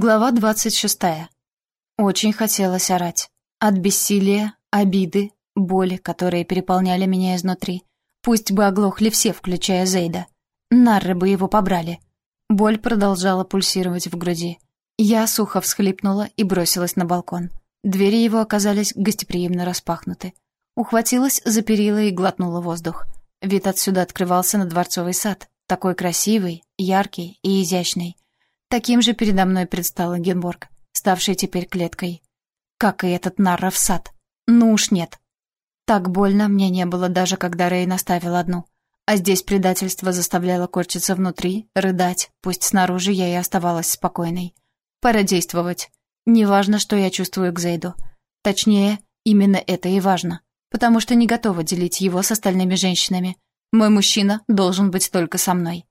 Глава двадцать шестая. Очень хотелось орать. От бессилия, обиды, боли, которые переполняли меня изнутри. Пусть бы оглохли все, включая Зейда. Нарры бы его побрали. Боль продолжала пульсировать в груди. Я сухо всхлипнула и бросилась на балкон. Двери его оказались гостеприимно распахнуты. Ухватилась за перила и глотнула воздух. Вид отсюда открывался на дворцовый сад, такой красивый, яркий и изящный — Таким же передо мной предстал Генборг, ставший теперь клеткой. Как и этот Нарров сад. Ну уж нет. Так больно мне не было даже, когда Рейн оставил одну. А здесь предательство заставляло корчиться внутри, рыдать, пусть снаружи я и оставалась спокойной. Пора действовать. Неважно, что я чувствую к Зейду. Точнее, именно это и важно. Потому что не готова делить его с остальными женщинами. Мой мужчина должен быть только со мной.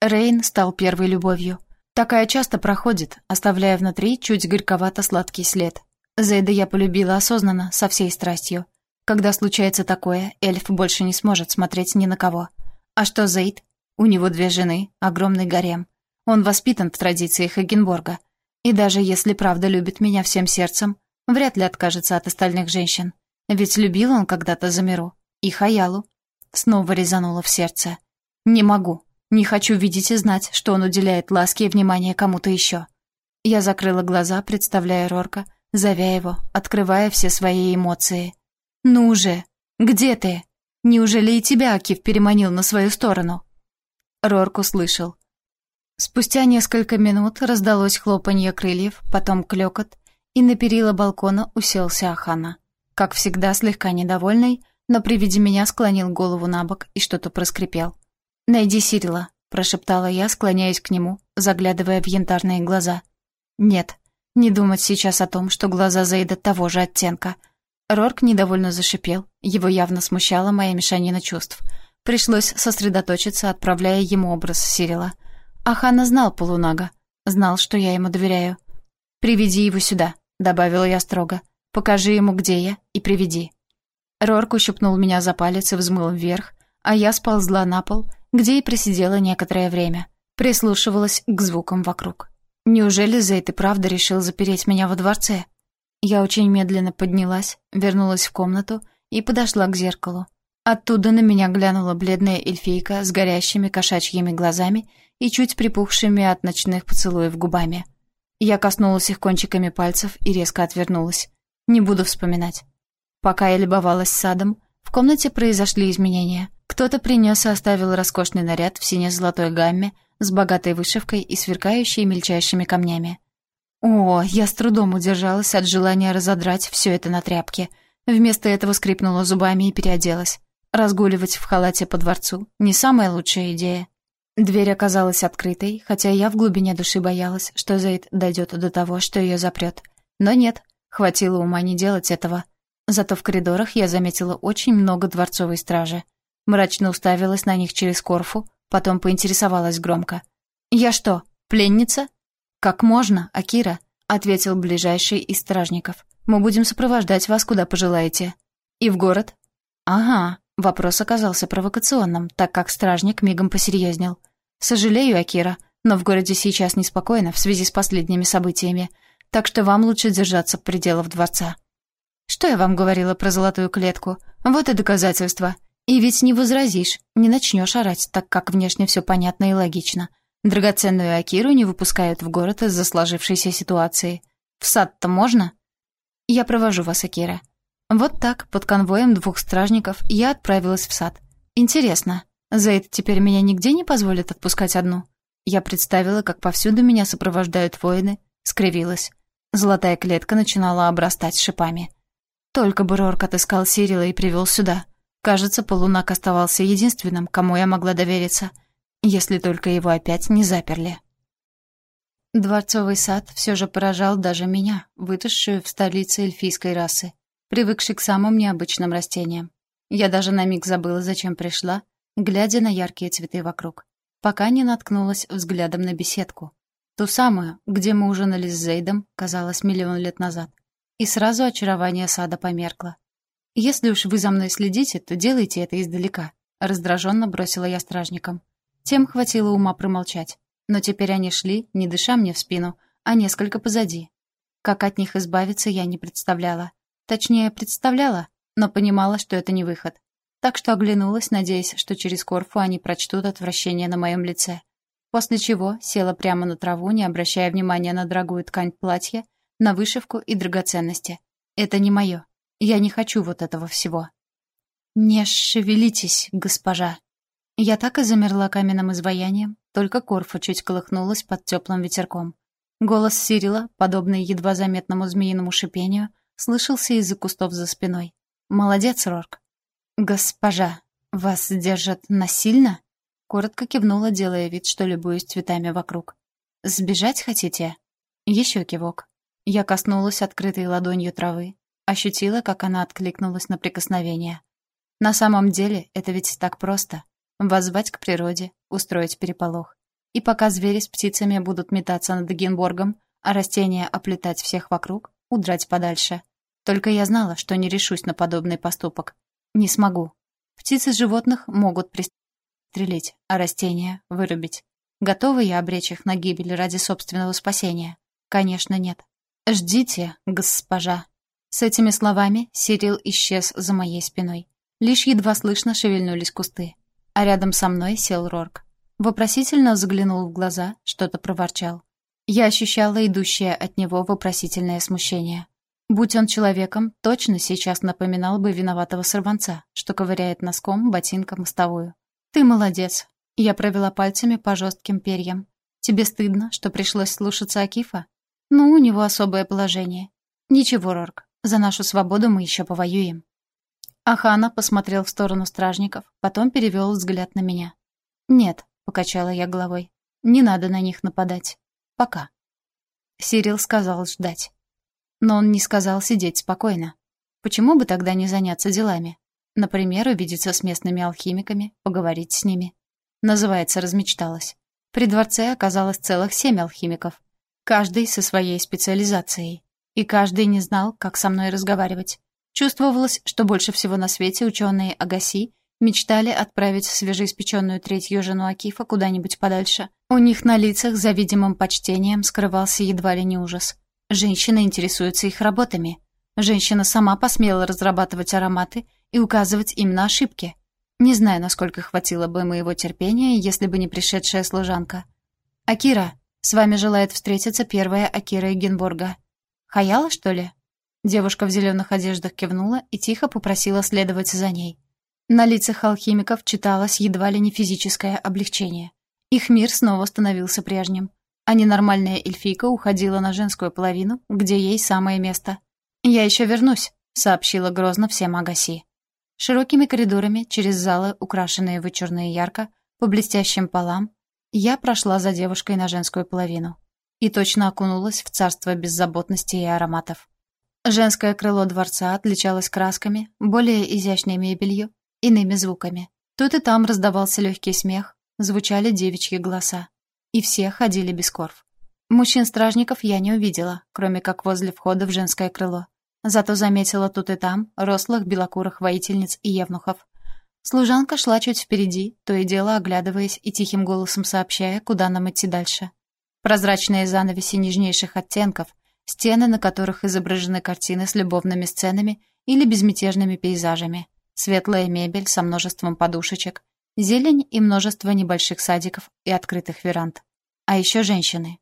Рейн стал первой любовью. Такая часто проходит, оставляя внутри чуть горьковато-сладкий след. Зейда я полюбила осознанно, со всей страстью. Когда случается такое, эльф больше не сможет смотреть ни на кого. А что Зейд? У него две жены, огромный гарем. Он воспитан в традициях Эгенборга. И даже если правда любит меня всем сердцем, вряд ли откажется от остальных женщин. Ведь любил он когда-то Замиру. И Хаялу. Снова резануло в сердце. Не могу. Не хочу видеть и знать, что он уделяет ласки и внимание кому-то еще. Я закрыла глаза, представляя Рорка, зовя его, открывая все свои эмоции. «Ну уже! Где ты? Неужели и тебя Акив переманил на свою сторону?» Рорк услышал. Спустя несколько минут раздалось хлопанье крыльев, потом клёкот, и на перила балкона уселся Ахана. Как всегда, слегка недовольный, но при виде меня склонил голову на бок и что-то проскрипел. «Найди Сирила», — прошептала я, склоняясь к нему, заглядывая в янтарные глаза. «Нет, не думать сейчас о том, что глаза Зейда того же оттенка». Рорк недовольно зашипел, его явно смущала моя мешанина чувств. Пришлось сосредоточиться, отправляя ему образ Сирила. Ахана знал полунага, знал, что я ему доверяю. «Приведи его сюда», — добавила я строго. «Покажи ему, где я, и приведи». Рорк ущипнул меня за палец и взмыл вверх, а я сползла на пол где и просидела некоторое время. Прислушивалась к звукам вокруг. Неужели Зейд и правда решил запереть меня во дворце? Я очень медленно поднялась, вернулась в комнату и подошла к зеркалу. Оттуда на меня глянула бледная эльфийка с горящими кошачьими глазами и чуть припухшими от ночных поцелуев губами. Я коснулась их кончиками пальцев и резко отвернулась. Не буду вспоминать. Пока я любовалась садом, в комнате произошли изменения — кто-то принес и оставил роскошный наряд в сине-золотой гамме с богатой вышивкой и сверкающей мельчайшими камнями. О, я с трудом удержалась от желания разодрать все это на тряпке. Вместо этого скрипнула зубами и переоделась. Разгуливать в халате по дворцу — не самая лучшая идея. Дверь оказалась открытой, хотя я в глубине души боялась, что Зейд дойдет до того, что ее запрет. Но нет, хватило ума не делать этого. Зато в коридорах я заметила очень много дворцовой стражи — Мрачно уставилась на них через корфу, потом поинтересовалась громко. «Я что, пленница?» «Как можно, Акира?» — ответил ближайший из стражников. «Мы будем сопровождать вас, куда пожелаете». «И в город?» «Ага», — вопрос оказался провокационным, так как стражник мигом посерьезнел. «Сожалею, Акира, но в городе сейчас неспокойно в связи с последними событиями, так что вам лучше держаться в пределах дворца». «Что я вам говорила про золотую клетку? Вот и доказательство. И ведь не возразишь, не начнешь орать, так как внешне все понятно и логично. Драгоценную Акиру не выпускают в город из-за сложившейся ситуации. В сад-то можно? Я провожу вас, Акира. Вот так, под конвоем двух стражников, я отправилась в сад. Интересно, за это теперь меня нигде не позволят отпускать одну? Я представила, как повсюду меня сопровождают воины, скривилась. Золотая клетка начинала обрастать шипами. Только бы Рорк отыскал Сирила и привел сюда. Кажется, Полунак оставался единственным, кому я могла довериться, если только его опять не заперли. Дворцовый сад все же поражал даже меня, вытащую в столице эльфийской расы, привыкшей к самым необычным растениям. Я даже на миг забыла, зачем пришла, глядя на яркие цветы вокруг, пока не наткнулась взглядом на беседку. Ту самую, где мы ужинали с Зейдом, казалось, миллион лет назад. И сразу очарование сада померкло. «Если уж вы за мной следите, то делайте это издалека», — раздраженно бросила я стражникам. Тем хватило ума промолчать. Но теперь они шли, не дыша мне в спину, а несколько позади. Как от них избавиться, я не представляла. Точнее, представляла, но понимала, что это не выход. Так что оглянулась, надеясь, что через Корфу они прочтут отвращение на моем лице. После чего села прямо на траву, не обращая внимания на дорогую ткань платья, на вышивку и драгоценности. Это не мое. Я не хочу вот этого всего. «Не шевелитесь, госпожа». Я так и замерла каменным изваянием, только Корфа чуть колыхнулась под теплым ветерком. Голос Сирила, подобный едва заметному змеиному шипению, слышался из-за кустов за спиной. «Молодец, Рорк». «Госпожа, вас держат насильно?» Коротко кивнула, делая вид, что любуюсь цветами вокруг. «Сбежать хотите?» Еще кивок. Я коснулась открытой ладонью травы, ощутила, как она откликнулась на прикосновение. На самом деле, это ведь так просто. Воззвать к природе, устроить переполох. И пока звери с птицами будут метаться над Генборгом, а растения оплетать всех вокруг, удрать подальше. Только я знала, что не решусь на подобный поступок. Не смогу. Птицы животных могут пристрелить, а растения — вырубить. Готова я обречь их на гибель ради собственного спасения? Конечно, нет. «Ждите, госпожа». С этими словами Сирил исчез за моей спиной. Лишь едва слышно шевельнулись кусты. А рядом со мной сел Рорк. Вопросительно заглянул в глаза, что-то проворчал. Я ощущала идущее от него вопросительное смущение. Будь он человеком, точно сейчас напоминал бы виноватого сорванца, что ковыряет носком ботинка мостовую. «Ты молодец». Я провела пальцами по жестким перьям. «Тебе стыдно, что пришлось слушаться Акифа?» «Ну, у него особое положение». «Ничего, Рорк, за нашу свободу мы еще повоюем». Ахана посмотрел в сторону стражников, потом перевел взгляд на меня. «Нет, покачала я головой. Не надо на них нападать. Пока. Сирил сказал ждать. Но он не сказал сидеть спокойно. Почему бы тогда не заняться делами? Например, увидеться с местными алхимиками, поговорить с ними. Называется «размечталась». При дворце оказалось целых семь алхимиков. Каждый со своей специализацией. И каждый не знал, как со мной разговаривать. Чувствовалось, что больше всего на свете ученые Агаси Мечтали отправить свежеиспеченную третью жену Акифа куда-нибудь подальше. У них на лицах за видимым почтением скрывался едва ли не ужас. Женщина интересуется их работами. Женщина сама посмела разрабатывать ароматы и указывать им на ошибки. Не знаю, насколько хватило бы моего терпения, если бы не пришедшая служанка. «Акира, с вами желает встретиться первая Акира Эгенборга. Хаяла, что ли?» Девушка в зеленых одеждах кивнула и тихо попросила следовать за ней. На лицах алхимиков читалось едва ли не физическое облегчение. Их мир снова становился прежним. А ненормальная эльфийка уходила на женскую половину, где ей самое место. «Я еще вернусь», — сообщила грозно всем Агаси. Широкими коридорами, через залы, украшенные вычурно и ярко, по блестящим полам, я прошла за девушкой на женскую половину и точно окунулась в царство беззаботности и ароматов. Женское крыло дворца отличалось красками, более изящной мебелью, иными звуками. Тут и там раздавался легкий смех, звучали девичьи голоса. И все ходили без корф. Мужчин-стражников я не увидела, кроме как возле входа в женское крыло. Зато заметила тут и там рослых белокурых воительниц и евнухов. Служанка шла чуть впереди, то и дело оглядываясь и тихим голосом сообщая, куда нам идти дальше. Прозрачные занавеси нежнейших оттенков, стены, на которых изображены картины с любовными сценами или безмятежными пейзажами — Светлая мебель со множеством подушечек, зелень и множество небольших садиков и открытых веранд. А еще женщины.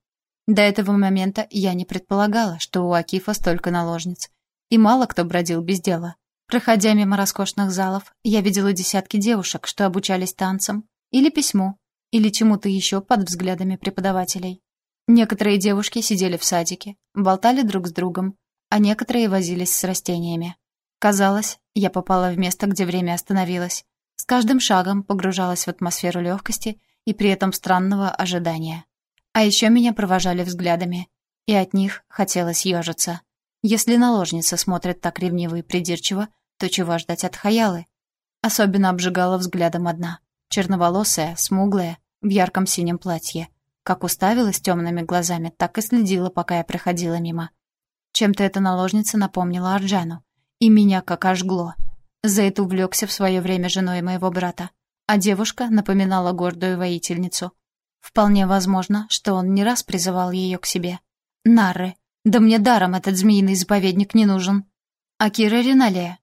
До этого момента я не предполагала, что у Акифа столько наложниц. И мало кто бродил без дела. Проходя мимо роскошных залов, я видела десятки девушек, что обучались танцам, или письму, или чему-то еще под взглядами преподавателей. Некоторые девушки сидели в садике, болтали друг с другом, а некоторые возились с растениями. Казалось, я попала в место, где время остановилось. С каждым шагом погружалась в атмосферу легкости и при этом странного ожидания. А еще меня провожали взглядами, и от них хотелось ежиться. Если наложница смотрит так ревниво и придирчиво, то чего ждать от Хаялы? Особенно обжигала взглядом одна. Черноволосая, смуглая, в ярком синем платье. Как уставилась темными глазами, так и следила, пока я проходила мимо. Чем-то эта наложница напомнила Арджану. И меня как ожгло. Зейд увлекся в свое время женой моего брата, а девушка напоминала гордую воительницу. Вполне возможно, что он не раз призывал ее к себе. Нарры. Да мне даром этот змеиный заповедник не нужен. Акира Риналия.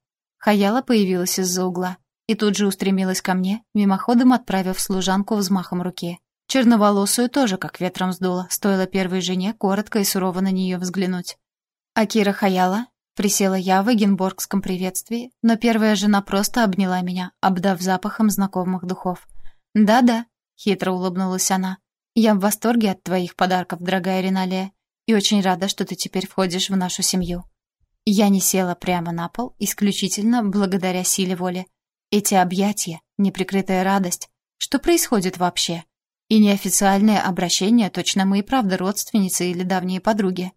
Хаяла появилась из-за угла и тут же устремилась ко мне, мимоходом отправив служанку взмахом руки. Черноволосую тоже как ветром сдуло, стоило первой жене коротко и сурово на нее взглянуть. Акира Хаяла, присела я в эгенборгском приветствии, но первая жена просто обняла меня, обдав запахом знакомых духов. «Да-да», — хитро улыбнулась она, — «я в восторге от твоих подарков, дорогая Риналия, и очень рада, что ты теперь входишь в нашу семью». Я не села прямо на пол исключительно благодаря силе воли. Эти объятия, неприкрытая радость. Что происходит вообще? И неофициальное обращение, точно мы и правда родственницы или давние подруги.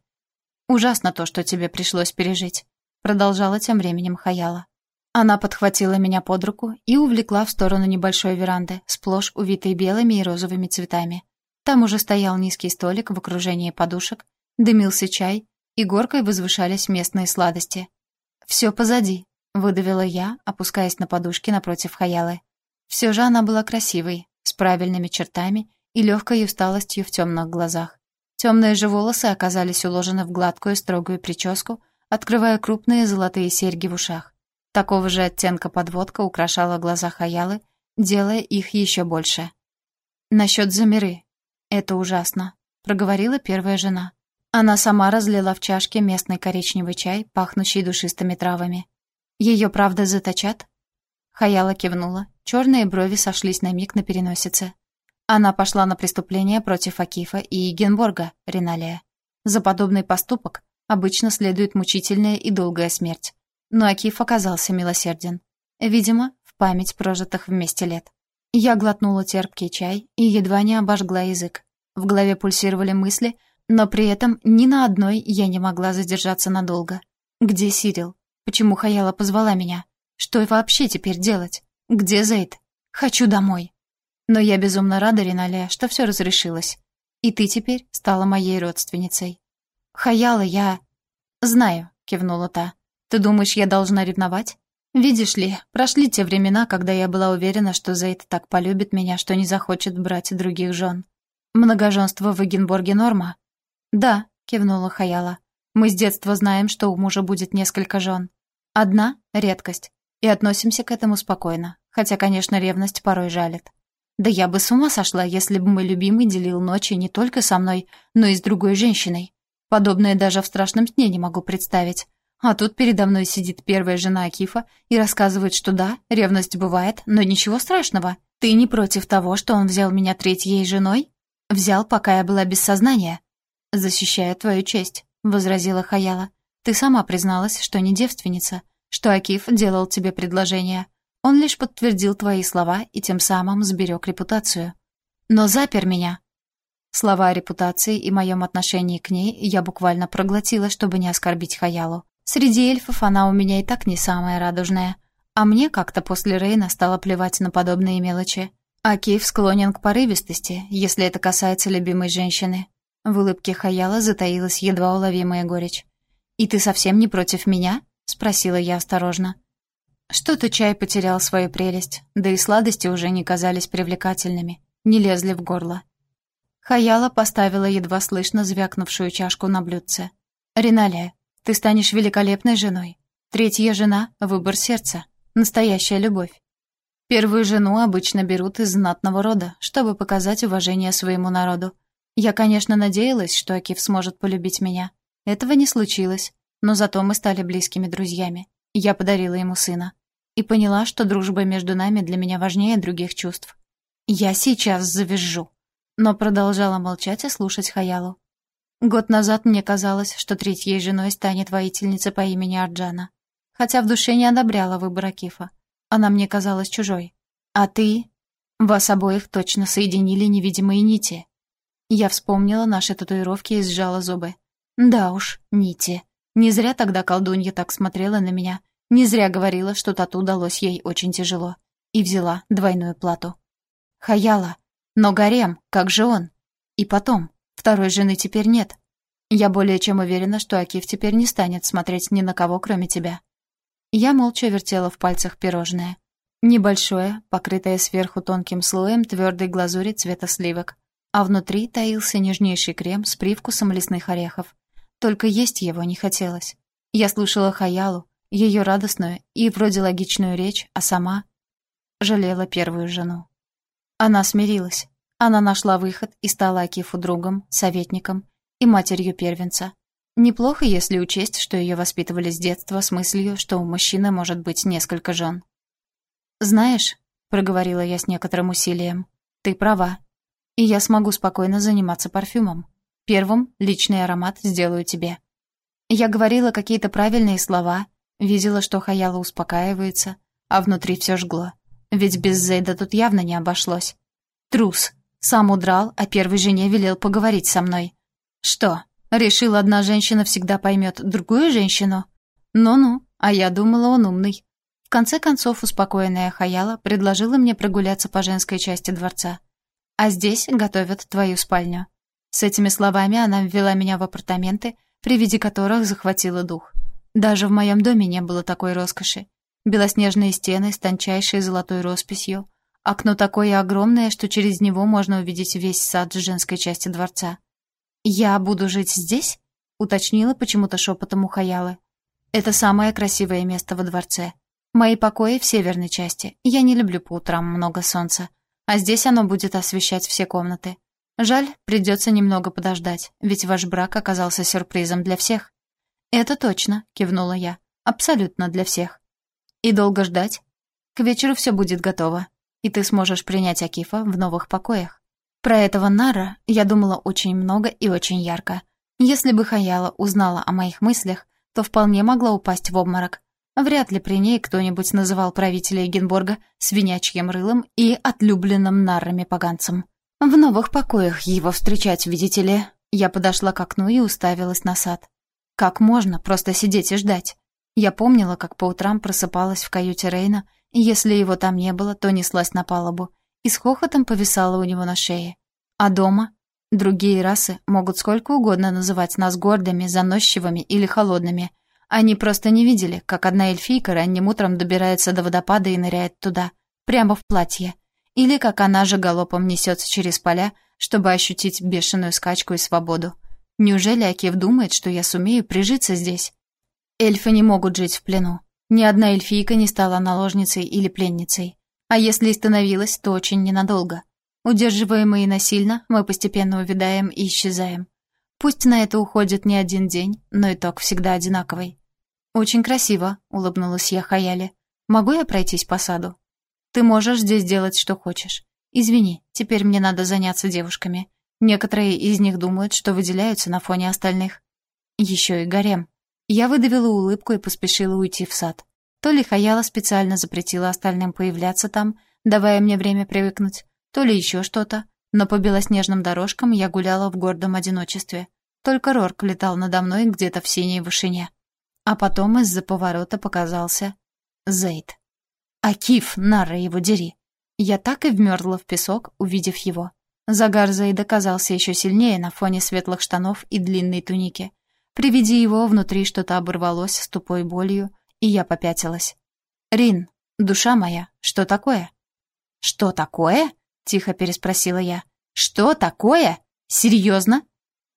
Ужасно то, что тебе пришлось пережить. Продолжала тем временем Хаяла. Она подхватила меня под руку и увлекла в сторону небольшой веранды, сплошь увитой белыми и розовыми цветами. Там уже стоял низкий столик в окружении подушек, дымился чай, и горкой возвышались местные сладости. «Все позади», — выдавила я, опускаясь на подушки напротив Хаялы. Все же она была красивой, с правильными чертами и легкой усталостью в темных глазах. Темные же волосы оказались уложены в гладкую строгую прическу, открывая крупные золотые серьги в ушах. Такого же оттенка подводка украшала глаза Хаялы, делая их еще больше. «Насчет замиры. Это ужасно», — проговорила первая жена. Она сама разлила в чашке местный коричневый чай, пахнущий душистыми травами. Ее правда заточат? Хаяла кивнула. Черные брови сошлись на миг на переносице. Она пошла на преступление против Акифа и Генборга, Риналия. За подобный поступок обычно следует мучительная и долгая смерть. Но Акиф оказался милосерден. Видимо, в память прожитых вместе лет. Я глотнула терпкий чай и едва не обожгла язык. В голове пульсировали мысли — но при этом ни на одной я не могла задержаться надолго. Где Сирил? Почему Хаяла позвала меня? Что вообще теперь делать? Где Зейд? Хочу домой. Но я безумно рада, Риналия, что все разрешилось. И ты теперь стала моей родственницей. Хаяла, я... Знаю, кивнула та. Ты думаешь, я должна ревновать? Видишь ли, прошли те времена, когда я была уверена, что Зейд так полюбит меня, что не захочет брать других жен. Многоженство в Эгенборге норма, «Да», — кивнула Хаяла. «Мы с детства знаем, что у мужа будет несколько жен. Одна — редкость, и относимся к этому спокойно, хотя, конечно, ревность порой жалит. Да я бы с ума сошла, если бы мой любимый делил ночи не только со мной, но и с другой женщиной. Подобное даже в страшном сне не могу представить. А тут передо мной сидит первая жена Акифа и рассказывает, что да, ревность бывает, но ничего страшного. Ты не против того, что он взял меня третьей женой? Взял, пока я была без сознания. «Защищаю твою честь», — возразила Хаяла. «Ты сама призналась, что не девственница, что Акиф делал тебе предложение. Он лишь подтвердил твои слова и тем самым сберег репутацию. Но запер меня». Слова о репутации и моем отношении к ней я буквально проглотила, чтобы не оскорбить Хаялу. Среди эльфов она у меня и так не самая радужная. А мне как-то после Рейна стало плевать на подобные мелочи. Акиф склонен к порывистости, если это касается любимой женщины. В улыбке Хаяла затаилась едва уловимая горечь. «И ты совсем не против меня?» — спросила я осторожно. Что-то чай потерял свою прелесть, да и сладости уже не казались привлекательными, не лезли в горло. Хаяла поставила едва слышно звякнувшую чашку на блюдце. «Риналия, ты станешь великолепной женой. Третья жена — выбор сердца, настоящая любовь. Первую жену обычно берут из знатного рода, чтобы показать уважение своему народу. Я, конечно, надеялась, что Акиф сможет полюбить меня. Этого не случилось, но зато мы стали близкими друзьями. Я подарила ему сына. И поняла, что дружба между нами для меня важнее других чувств. Я сейчас завизжу. Но продолжала молчать и слушать Хаялу. Год назад мне казалось, что третьей женой станет воительница по имени Арджана. Хотя в душе не одобряла выбор Акифа. Она мне казалась чужой. А ты? Вас обоих точно соединили невидимые нити. Я вспомнила наши татуировки и сжала зубы. Да уж, нити. Не зря тогда колдунья так смотрела на меня. Не зря говорила, что тату далось ей очень тяжело. И взяла двойную плату. Хаяла. Но гарем, как же он? И потом, второй жены теперь нет. Я более чем уверена, что Акиф теперь не станет смотреть ни на кого, кроме тебя. Я молча вертела в пальцах пирожное. Небольшое, покрытое сверху тонким слоем твердой глазури цвета сливок. А внутри таился нежнейший крем с привкусом лесных орехов. Только есть его не хотелось. Я слушала Хаялу, ее радостную и вроде логичную речь, а сама жалела первую жену. Она смирилась. Она нашла выход и стала Акифу другом, советником и матерью первенца. Неплохо, если учесть, что ее воспитывали с детства с мыслью, что у мужчины может быть несколько жен. «Знаешь», — проговорила я с некоторым усилием, — «ты права. И я смогу спокойно заниматься парфюмом. Первым личный аромат сделаю тебе». Я говорила какие-то правильные слова, видела, что Хаяла успокаивается, а внутри все жгло. Ведь без Зейда тут явно не обошлось. Трус. Сам удрал, а первой жене велел поговорить со мной. Что, решил, одна женщина всегда поймет другую женщину? Ну-ну, а я думала, он умный. В конце концов, успокоенная Хаяла предложила мне прогуляться по женской части дворца. А здесь готовят твою спальню. С этими словами она ввела меня в апартаменты, при виде которых захватила дух. Даже в моем доме не было такой роскоши. Белоснежные стены с тончайшей золотой росписью. Окно такое огромное, что через него можно увидеть весь сад женской части дворца. «Я буду жить здесь?» — уточнила почему-то шепотом у Хаялы. «Это самое красивое место во дворце. Мои покои в северной части. Я не люблю по утрам много солнца. А здесь оно будет освещать все комнаты. Жаль, придется немного подождать, ведь ваш брак оказался сюрпризом для всех». «Это точно», — кивнула я. «Абсолютно для всех. И долго ждать? К вечеру все будет готово, и ты сможешь принять Акифа в новых покоях. Про этого Нара я думала очень много и очень ярко. Если бы Хаяла узнала о моих мыслях, то вполне могла упасть в обморок. Вряд ли при ней кто-нибудь называл правителя Эгенборга свинячьим рылом и отлюбленным нарами поганцем. В новых покоях его встречать, видите ли. Я подошла к окну и уставилась на сад. Как можно просто сидеть и ждать? Я помнила, как по утрам просыпалась в каюте Рейна, и если его там не было, то неслась на палубу, и с хохотом повисала у него на шее. А дома? Другие расы могут сколько угодно называть нас гордыми, заносчивыми или холодными. Они просто не видели, как одна эльфийка ранним утром добирается до водопада и ныряет туда, прямо в платье. Или как она же галопом несется через поля, чтобы ощутить бешеную скачку и свободу. Неужели Акив думает, что я сумею прижиться здесь? Эльфы не могут жить в плену. Ни одна эльфийка не стала наложницей или пленницей. А если и становилась, то очень ненадолго. Удерживаемые насильно, мы постепенно увядаем и исчезаем. Пусть на это уходит не один день, но итог всегда одинаковый. «Очень красиво», — улыбнулась я Хаяле. «Могу я пройтись по саду?» «Ты можешь здесь делать, что хочешь. Извини, теперь мне надо заняться девушками. Некоторые из них думают, что выделяются на фоне остальных. Еще и гарем. Я выдавила улыбку и поспешила уйти в сад. То ли Хаяла специально запретила остальным появляться там, давая мне время привыкнуть, то ли еще что-то, но по белоснежным дорожкам я гуляла в гордом одиночестве. Только Рорк летал надо мной где-то в синей вышине. А потом из-за поворота показался Зейд. Акиф, нара его дери. Я так и вмерзла в песок, увидев его. Загар Зейда казался еще сильнее на фоне светлых штанов и длинной туники. При виде его внутри что-то оборвалось с тупой болью, и я попятилась. «Рин, душа моя, что такое?» «Что такое?» — тихо переспросила я. «Что такое? Серьезно?»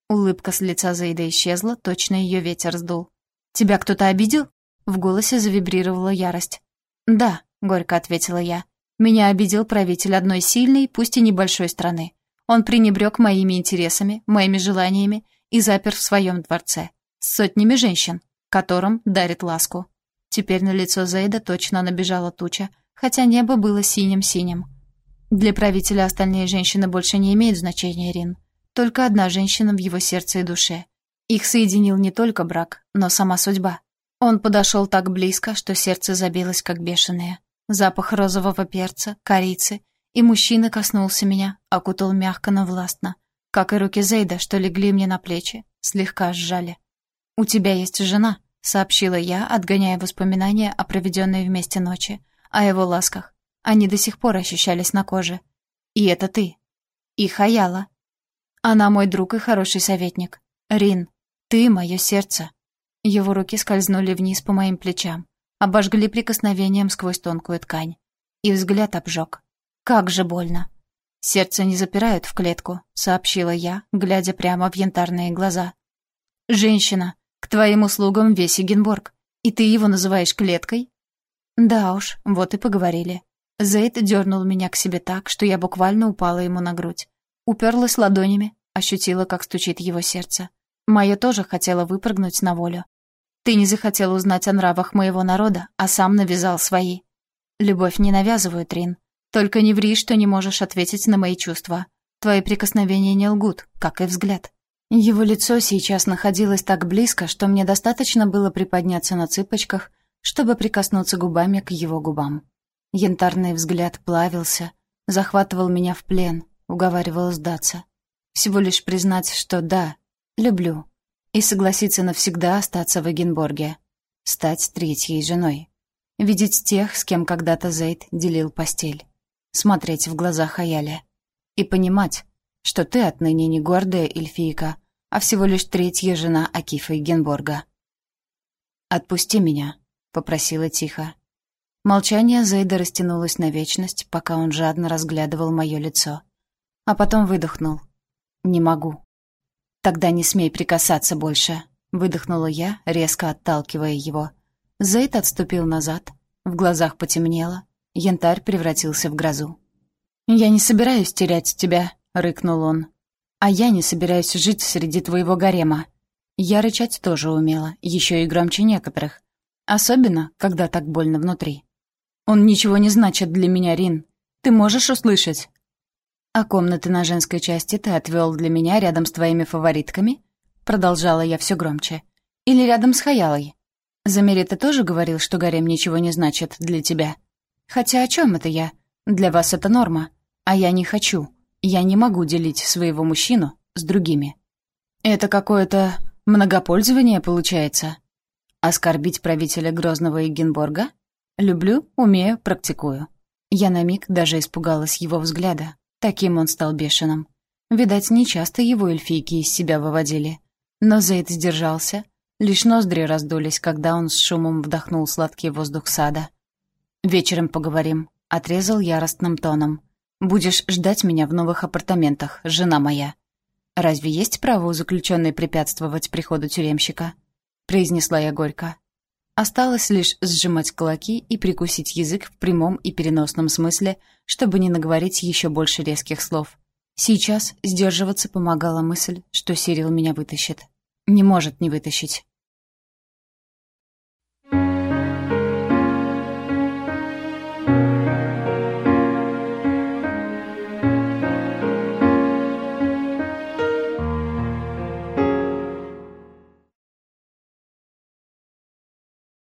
Улыбка с лица Заида исчезла, точно ее ветер сдул. «Тебя кто-то обидел?» В голосе завибрировала ярость. «Да», — горько ответила я. «Меня обидел правитель одной сильной, пусть и небольшой страны. Он пренебрег моими интересами, моими желаниями и запер в своем дворце. С сотнями женщин, которым дарит ласку. Теперь на лицо Зейда точно набежала туча, хотя небо было синим-синим. Для правителя остальные женщины больше не имеют значения, Рин. Только одна женщина в его сердце и душе. Их соединил не только брак, но сама судьба. Он подошел так близко, что сердце забилось как бешеное. Запах розового перца, корицы, и мужчина коснулся меня, окутал мягко, но властно, как и руки Зейда, что легли мне на плечи, слегка сжали. «У тебя есть жена», — сообщила я, отгоняя воспоминания о проведенной вместе ночи, о его ласках. Они до сих пор ощущались на коже. «И это ты. И Хаяла. Она мой друг и хороший советник. Рин, ты — мое сердце». Его руки скользнули вниз по моим плечам, обожгли прикосновением сквозь тонкую ткань. И взгляд обжег. Как же больно. «Сердце не запирают в клетку», — сообщила я, глядя прямо в янтарные глаза. «Женщина, к твоим услугам весь Эгенборг, и ты его называешь клеткой?» «Да уж, вот и поговорили». Зейд дернул меня к себе так, что я буквально упала ему на грудь. Уперлась ладонями, ощутила, как стучит его сердце. Мое тоже хотело выпрыгнуть на волю. «Ты не захотел узнать о нравах моего народа, а сам навязал свои». «Любовь не навязывают, Рин. Только не ври, что не можешь ответить на мои чувства. Твои прикосновения не лгут, как и взгляд». Его лицо сейчас находилось так близко, что мне достаточно было приподняться на цыпочках, чтобы прикоснуться губами к его губам. Янтарный взгляд плавился, захватывал меня в плен, уговаривал сдаться. Всего лишь признать, что да, люблю, и согласиться навсегда остаться в Эгенборге, стать третьей женой, видеть тех, с кем когда-то Зейд делил постель, смотреть в глаза Хаяля и понимать, что ты отныне не гордая эльфийка, а всего лишь третья жена Акифа Генборга. «Отпусти меня», — попросила тихо. Молчание Зейда растянулось на вечность, пока он жадно разглядывал мое лицо. А потом выдохнул. «Не могу». «Тогда не смей прикасаться больше», — выдохнула я, резко отталкивая его. Зейд отступил назад, в глазах потемнело, янтарь превратился в грозу. «Я не собираюсь терять тебя», — рыкнул он. «А я не собираюсь жить среди твоего гарема». Я рычать тоже умела, еще и громче некоторых. Особенно, когда так больно внутри. «Он ничего не значит для меня, Рин. Ты можешь услышать?» «А комнаты на женской части ты отвел для меня рядом с твоими фаворитками?» Продолжала я все громче. «Или рядом с Хаялой?» «Замери, ты тоже говорил, что гарем ничего не значит для тебя?» «Хотя о чем это я? Для вас это норма. А я не хочу. Я не могу делить своего мужчину с другими. Это какое-то многопользование получается. Оскорбить правителя Грозного Эгенборга? Люблю, умею, практикую. Я на миг даже испугалась его взгляда. Таким он стал бешеным. Видать, нечасто его эльфийки из себя выводили. Но Зейд сдержался. Лишь ноздри раздулись, когда он с шумом вдохнул сладкий воздух сада. «Вечером поговорим», — отрезал яростным тоном. Будешь ждать меня в новых апартаментах, жена моя. Разве есть право у заключенной препятствовать приходу тюремщика? Произнесла я горько. Осталось лишь сжимать кулаки и прикусить язык в прямом и переносном смысле, чтобы не наговорить еще больше резких слов. Сейчас сдерживаться помогала мысль, что Сирил меня вытащит. Не может не вытащить.